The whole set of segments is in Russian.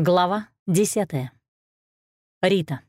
Глава десятая. Рита.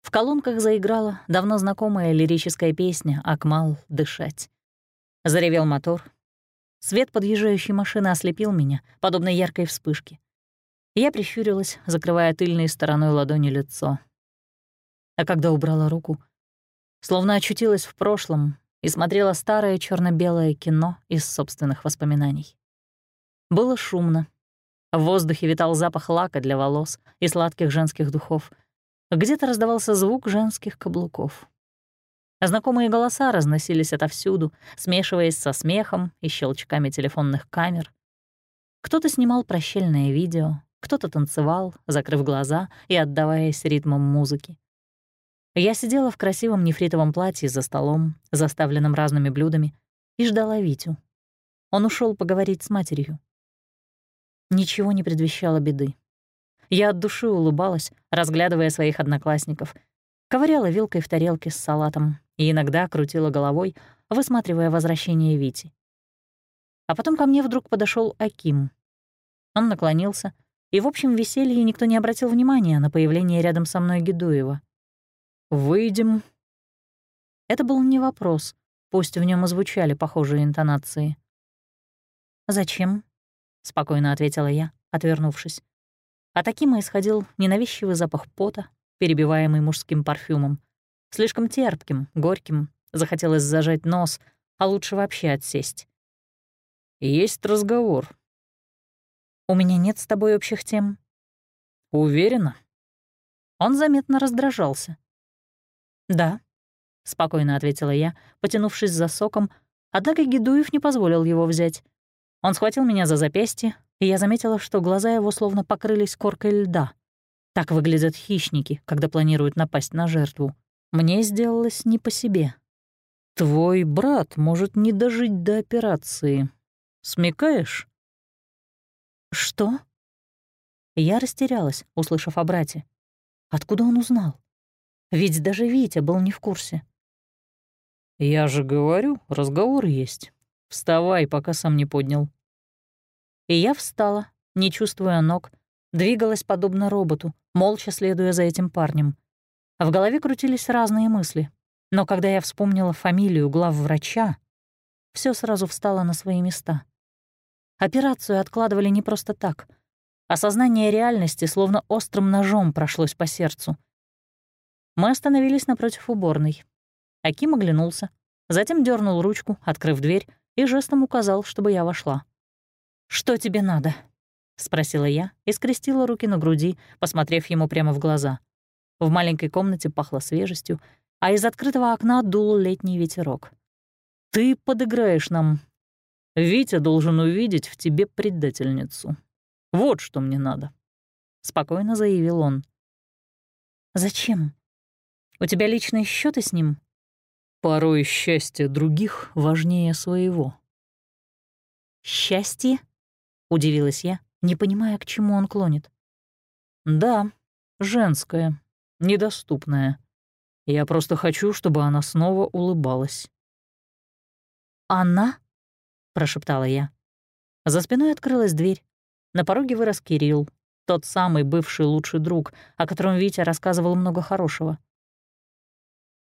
В колонках заиграла давно знакомая лирическая песня «Акмал, дышать». Заревел мотор. Свет подъезжающей машины ослепил меня, подобно яркой вспышке. Я прищурилась, закрывая тыльной стороной ладони лицо. А когда убрала руку, словно очутилась в прошлом и смотрела старое черно белое кино из собственных воспоминаний. Было шумно, в воздухе витал запах лака для волос и сладких женских духов. Где-то раздавался звук женских каблуков. Знакомые голоса разносились отовсюду, смешиваясь со смехом и щелчками телефонных камер. Кто-то снимал прощальное видео, кто-то танцевал, закрыв глаза и отдаваясь ритмам музыки. Я сидела в красивом нефритовом платье за столом, заставленным разными блюдами, и ждала Витю. Он ушел поговорить с матерью. Ничего не предвещало беды. Я от души улыбалась, разглядывая своих одноклассников, ковыряла вилкой в тарелке с салатом и иногда крутила головой, высматривая возвращение Вити. А потом ко мне вдруг подошел Аким. Он наклонился, и в общем веселье никто не обратил внимания на появление рядом со мной Гедуева. «Выйдем». Это был не вопрос, пусть в нем и звучали похожие интонации. «Зачем?» — спокойно ответила я, отвернувшись. От Акима исходил ненавязчивый запах пота, перебиваемый мужским парфюмом. Слишком терпким, горьким, захотелось зажать нос, а лучше вообще отсесть. «Есть разговор». «У меня нет с тобой общих тем». «Уверена?» Он заметно раздражался. «Да», — спокойно ответила я, потянувшись за соком, однако Гедуев не позволил его взять. Он схватил меня за запястье, и я заметила, что глаза его словно покрылись коркой льда. Так выглядят хищники, когда планируют напасть на жертву. Мне сделалось не по себе. «Твой брат может не дожить до операции. Смекаешь?» «Что?» Я растерялась, услышав о брате. Откуда он узнал? Ведь даже Витя был не в курсе. «Я же говорю, разговор есть. Вставай, пока сам не поднял». И я встала, не чувствуя ног, двигалась подобно роботу, молча следуя за этим парнем. В голове крутились разные мысли, но когда я вспомнила фамилию главврача, все сразу встало на свои места. Операцию откладывали не просто так. Осознание реальности словно острым ножом прошлось по сердцу. Мы остановились напротив уборной. Аким оглянулся, затем дернул ручку, открыв дверь, и жестом указал, чтобы я вошла. «Что тебе надо?» — спросила я и скрестила руки на груди, посмотрев ему прямо в глаза. В маленькой комнате пахло свежестью, а из открытого окна дул летний ветерок. «Ты подыграешь нам. Витя должен увидеть в тебе предательницу. Вот что мне надо», — спокойно заявил он. «Зачем? У тебя личные счеты с ним?» «Порой счастье других важнее своего». «Счастье?» — удивилась я, не понимая, к чему он клонит. «Да, женская, недоступная. Я просто хочу, чтобы она снова улыбалась». «Она?» — прошептала я. За спиной открылась дверь. На пороге вырос Кирилл, тот самый бывший лучший друг, о котором Витя рассказывал много хорошего.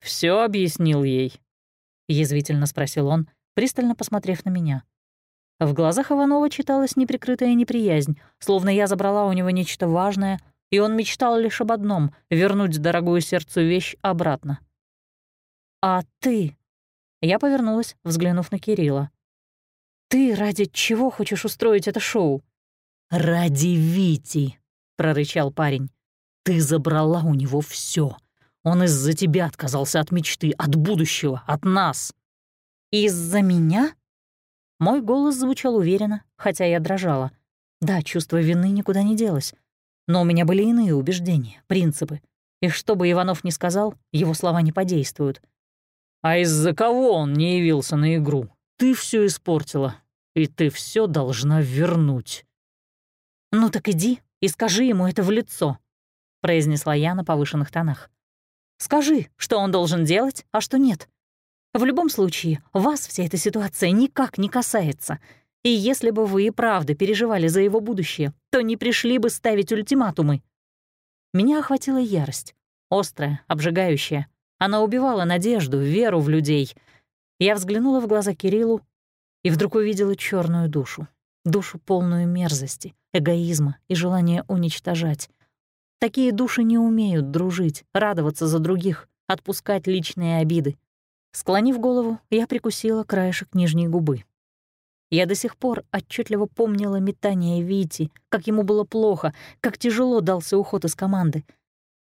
Все объяснил ей?» — язвительно спросил он, пристально посмотрев на меня. В глазах Иванова читалась неприкрытая неприязнь, словно я забрала у него нечто важное, и он мечтал лишь об одном — вернуть дорогую сердцу вещь обратно. «А ты?» Я повернулась, взглянув на Кирилла. «Ты ради чего хочешь устроить это шоу?» «Ради Вити», — прорычал парень. «Ты забрала у него все. Он из-за тебя отказался от мечты, от будущего, от нас». «Из-за меня?» Мой голос звучал уверенно, хотя я дрожала. Да, чувство вины никуда не делось. Но у меня были иные убеждения, принципы. И что бы Иванов ни сказал, его слова не подействуют. «А из-за кого он не явился на игру? Ты все испортила, и ты все должна вернуть». «Ну так иди и скажи ему это в лицо», — произнесла я на повышенных тонах. «Скажи, что он должен делать, а что нет. В любом случае, вас вся эта ситуация никак не касается. И если бы вы и правда переживали за его будущее, то не пришли бы ставить ультиматумы. Меня охватила ярость, острая, обжигающая. Она убивала надежду, веру в людей. Я взглянула в глаза Кириллу и вдруг увидела черную душу. Душу полную мерзости, эгоизма и желания уничтожать. Такие души не умеют дружить, радоваться за других, отпускать личные обиды. Склонив голову, я прикусила краешек нижней губы. Я до сих пор отчетливо помнила метание Вити, как ему было плохо, как тяжело дался уход из команды.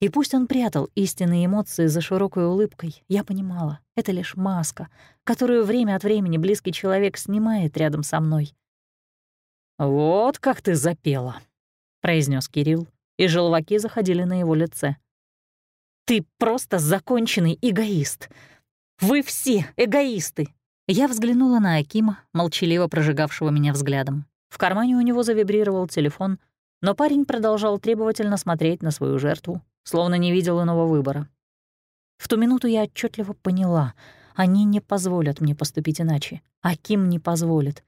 И пусть он прятал истинные эмоции за широкой улыбкой, я понимала, это лишь маска, которую время от времени близкий человек снимает рядом со мной. «Вот как ты запела», — произнес Кирилл, и желваки заходили на его лице. «Ты просто законченный эгоист. Вы все эгоисты!» Я взглянула на Акима, молчаливо прожигавшего меня взглядом. В кармане у него завибрировал телефон, но парень продолжал требовательно смотреть на свою жертву, словно не видел иного выбора. В ту минуту я отчетливо поняла, они не позволят мне поступить иначе. Аким не позволит.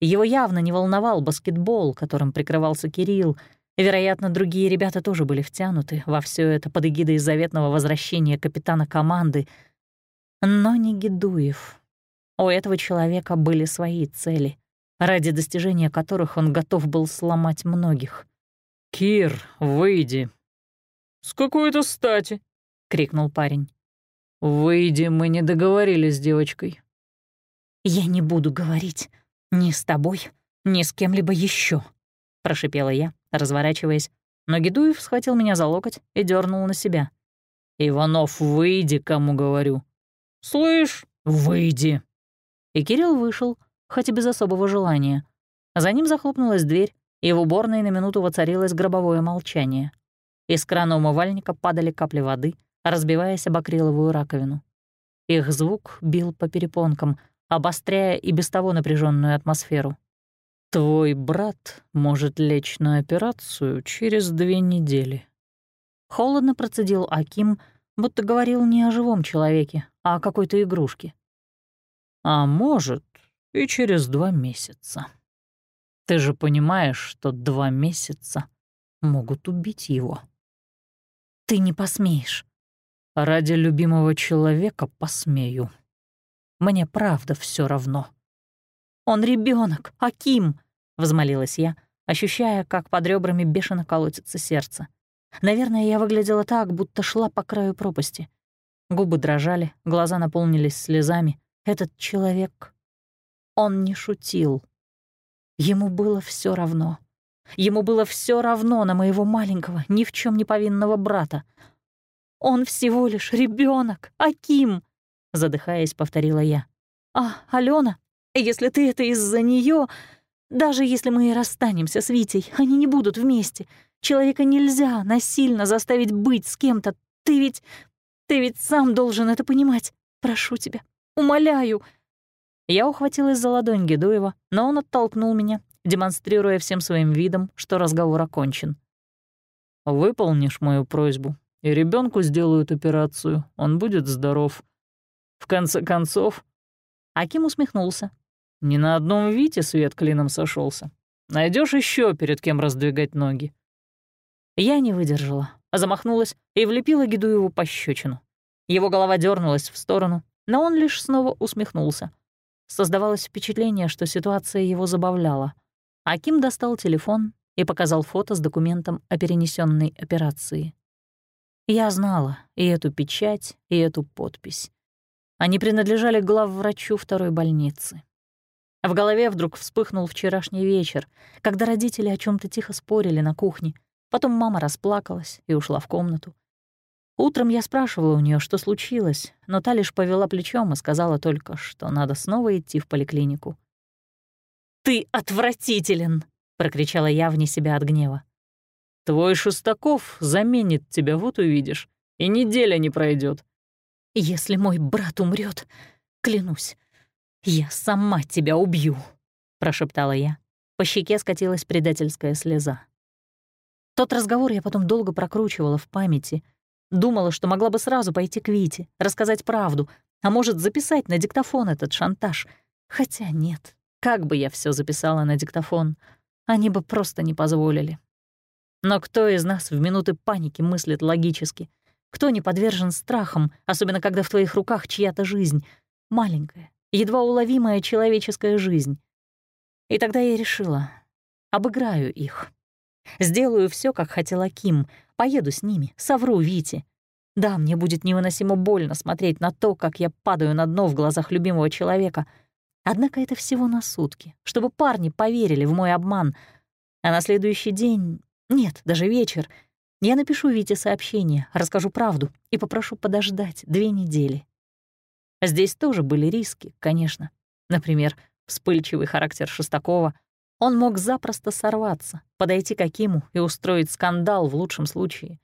Его явно не волновал баскетбол, которым прикрывался Кирилл. Вероятно, другие ребята тоже были втянуты во все это под эгидой заветного возвращения капитана команды. Но не Гедуев. У этого человека были свои цели, ради достижения которых он готов был сломать многих. «Кир, выйди!» «С какой-то стати?» — крикнул парень. «Выйди, мы не договорились с девочкой». «Я не буду говорить ни с тобой, ни с кем-либо еще, прошипела я, разворачиваясь, но Гедуев схватил меня за локоть и дернул на себя. «Иванов, выйди, кому говорю». «Слышь, выйди!» И Кирилл вышел, хоть и без особого желания. За ним захлопнулась дверь, и в уборной на минуту воцарилось гробовое молчание. Из крана умывальника падали капли воды, разбиваясь об акриловую раковину. Их звук бил по перепонкам, обостряя и без того напряженную атмосферу. «Твой брат может лечь на операцию через две недели». Холодно процедил Аким, будто говорил не о живом человеке, а о какой-то игрушке а может, и через два месяца. Ты же понимаешь, что два месяца могут убить его. Ты не посмеешь. Ради любимого человека посмею. Мне правда все равно. Он ребенок, Аким, взмолилась я, ощущая, как под ребрами бешено колотится сердце. Наверное, я выглядела так, будто шла по краю пропасти. Губы дрожали, глаза наполнились слезами, этот человек, он не шутил. Ему было все равно. Ему было все равно на моего маленького, ни в чем не повинного брата. «Он всего лишь ребенок, Аким!» Задыхаясь, повторила я. «А, Алена, если ты это из-за нее, даже если мы и расстанемся с Витей, они не будут вместе. Человека нельзя насильно заставить быть с кем-то. Ты ведь... ты ведь сам должен это понимать. Прошу тебя, Умоляю!» Я ухватилась за ладонь Гедуева, но он оттолкнул меня, демонстрируя всем своим видом, что разговор окончен. «Выполнишь мою просьбу, и ребенку сделают операцию, он будет здоров. В конце концов...» Аким усмехнулся. «Ни на одном Вите свет клином сошелся. Найдешь еще перед кем раздвигать ноги». Я не выдержала, замахнулась и влепила Гедуеву пощечину. Его голова дернулась в сторону, но он лишь снова усмехнулся. Создавалось впечатление, что ситуация его забавляла. Аким достал телефон и показал фото с документом о перенесенной операции. Я знала и эту печать, и эту подпись. Они принадлежали главврачу второй больницы. В голове вдруг вспыхнул вчерашний вечер, когда родители о чем то тихо спорили на кухне. Потом мама расплакалась и ушла в комнату. Утром я спрашивала у нее, что случилось, но та лишь повела плечом и сказала только, что надо снова идти в поликлинику. «Ты отвратителен!» — прокричала я вне себя от гнева. «Твой Шестаков заменит тебя, вот увидишь, и неделя не пройдет. «Если мой брат умрет, клянусь, я сама тебя убью», — прошептала я. По щеке скатилась предательская слеза. Тот разговор я потом долго прокручивала в памяти — Думала, что могла бы сразу пойти к Вите, рассказать правду, а может, записать на диктофон этот шантаж. Хотя нет, Как бы я все записала на диктофон, они бы просто не позволили. Но кто из нас в минуты паники мыслит логически? Кто не подвержен страхам, особенно когда в твоих руках чья-то жизнь? Маленькая, едва уловимая человеческая жизнь. И тогда я решила, обыграю их. Сделаю все, как хотела Ким, поеду с ними, совру Вите. Да, мне будет невыносимо больно смотреть на то, как я падаю на дно в глазах любимого человека. Однако это всего на сутки, чтобы парни поверили в мой обман. А на следующий день, нет, даже вечер, я напишу Вите сообщение, расскажу правду и попрошу подождать две недели. Здесь тоже были риски, конечно. Например, вспыльчивый характер Шестакова. Он мог запросто сорваться, подойти к Акиму и устроить скандал в лучшем случае.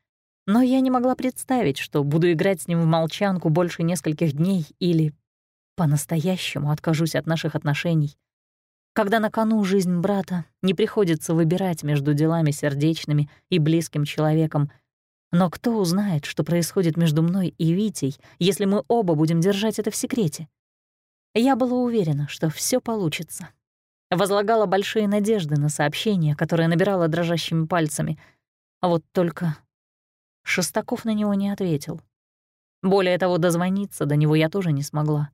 Но я не могла представить, что буду играть с ним в молчанку больше нескольких дней или по-настоящему откажусь от наших отношений. Когда на кону жизнь брата, не приходится выбирать между делами сердечными и близким человеком. Но кто узнает, что происходит между мной и Витей, если мы оба будем держать это в секрете? Я была уверена, что все получится. Возлагала большие надежды на сообщение, которое набирала дрожащими пальцами. А вот только Шестаков на него не ответил. Более того, дозвониться до него я тоже не смогла.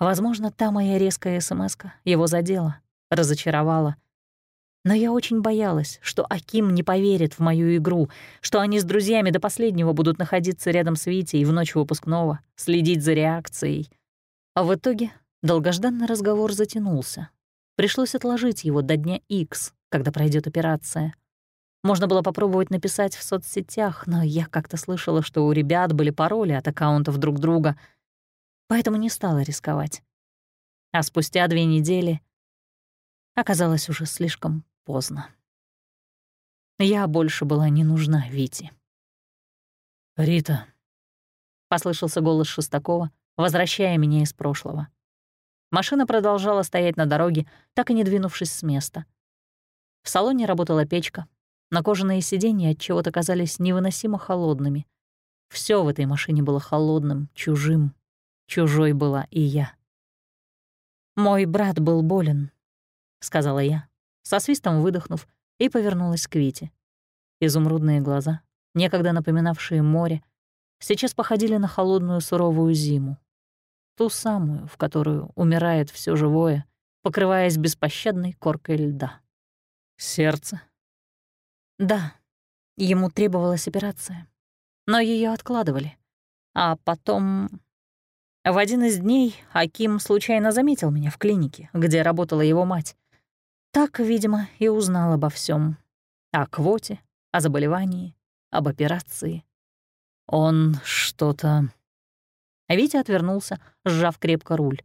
Возможно, та моя резкая смс его задела, разочаровала. Но я очень боялась, что Аким не поверит в мою игру, что они с друзьями до последнего будут находиться рядом с Витей в ночь выпускного, следить за реакцией. А в итоге долгожданный разговор затянулся. Пришлось отложить его до дня X, когда пройдет операция. Можно было попробовать написать в соцсетях, но я как-то слышала, что у ребят были пароли от аккаунтов друг друга, поэтому не стала рисковать. А спустя две недели оказалось уже слишком поздно. Я больше была не нужна Вите. «Рита», — послышался голос Шестакова, возвращая меня из прошлого. Машина продолжала стоять на дороге, так и не двинувшись с места. В салоне работала печка, на кожаные сиденья от чего-то казались невыносимо холодными. Все в этой машине было холодным, чужим. Чужой была и я. «Мой брат был болен», — сказала я, со свистом выдохнув, и повернулась к Вите. Изумрудные глаза, некогда напоминавшие море, сейчас походили на холодную суровую зиму. Ту самую, в которую умирает все живое, покрываясь беспощадной коркой льда. «Сердце?» Да, ему требовалась операция, но ее откладывали. А потом... В один из дней Аким случайно заметил меня в клинике, где работала его мать. Так, видимо, и узнал обо всем: О квоте, о заболевании, об операции. Он что-то... Витя отвернулся, сжав крепко руль.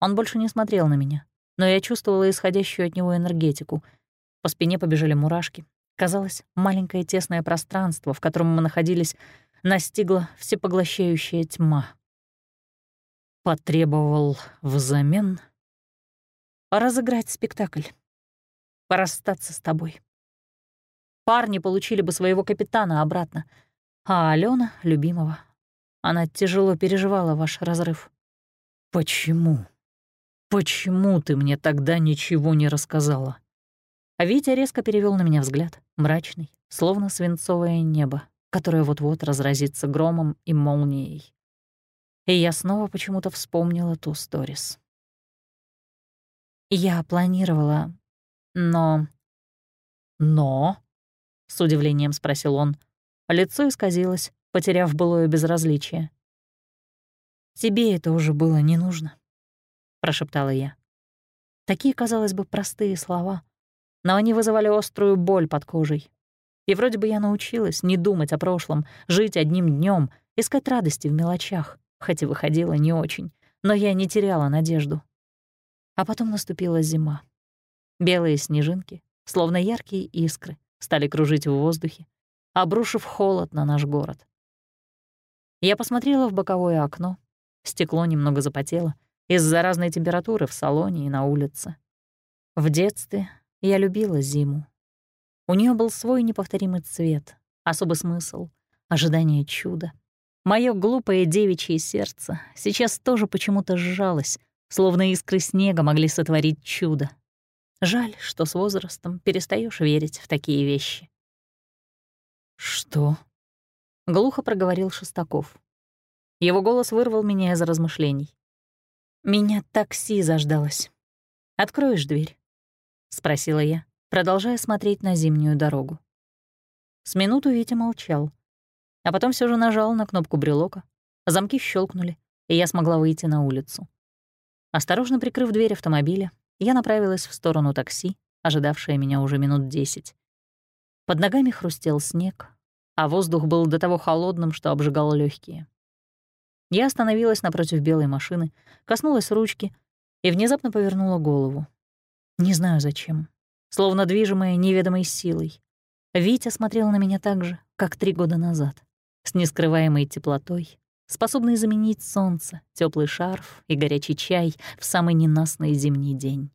Он больше не смотрел на меня, но я чувствовала исходящую от него энергетику. По спине побежали мурашки, Казалось, маленькое тесное пространство, в котором мы находились, настигла всепоглощающая тьма. Потребовал взамен разыграть спектакль, порастаться с тобой. Парни получили бы своего капитана обратно, а Алена — любимого. Она тяжело переживала ваш разрыв. «Почему? Почему ты мне тогда ничего не рассказала?» А Витя резко перевел на меня взгляд, мрачный, словно свинцовое небо, которое вот-вот разразится громом и молнией. И я снова почему-то вспомнила ту сторис. Я планировала, но... «Но?» — с удивлением спросил он. Лицо исказилось, потеряв былое безразличие. «Тебе это уже было не нужно», — прошептала я. Такие, казалось бы, простые слова, но они вызывали острую боль под кожей. И вроде бы я научилась не думать о прошлом, жить одним днем, искать радости в мелочах, хоть и выходила не очень, но я не теряла надежду. А потом наступила зима. Белые снежинки, словно яркие искры, стали кружить в воздухе, обрушив холод на наш город. Я посмотрела в боковое окно, стекло немного запотело из-за разной температуры в салоне и на улице. В детстве я любила зиму. У нее был свой неповторимый цвет, особый смысл, ожидание чуда. Мое глупое девичье сердце сейчас тоже почему-то сжалось, словно искры снега могли сотворить чудо. Жаль, что с возрастом перестаешь верить в такие вещи. «Что?» — глухо проговорил Шестаков. Его голос вырвал меня из размышлений. «Меня такси заждалось. Откроешь дверь?» — спросила я, продолжая смотреть на зимнюю дорогу. С минуту Витя молчал, а потом все же нажал на кнопку брелока, замки щелкнули, и я смогла выйти на улицу. Осторожно прикрыв дверь автомобиля, я направилась в сторону такси, ожидавшее меня уже минут десять. Под ногами хрустел снег, а воздух был до того холодным, что обжигал легкие. Я остановилась напротив белой машины, коснулась ручки и внезапно повернула голову. Не знаю зачем, словно движимая неведомой силой. Витя смотрел на меня так же, как три года назад, с нескрываемой теплотой, способный заменить солнце, теплый шарф и горячий чай в самый ненастный зимний день.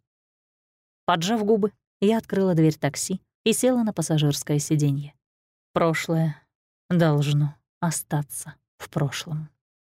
Поджав губы, я открыла дверь такси и села на пассажирское сиденье. Прошлое должно остаться в прошлом.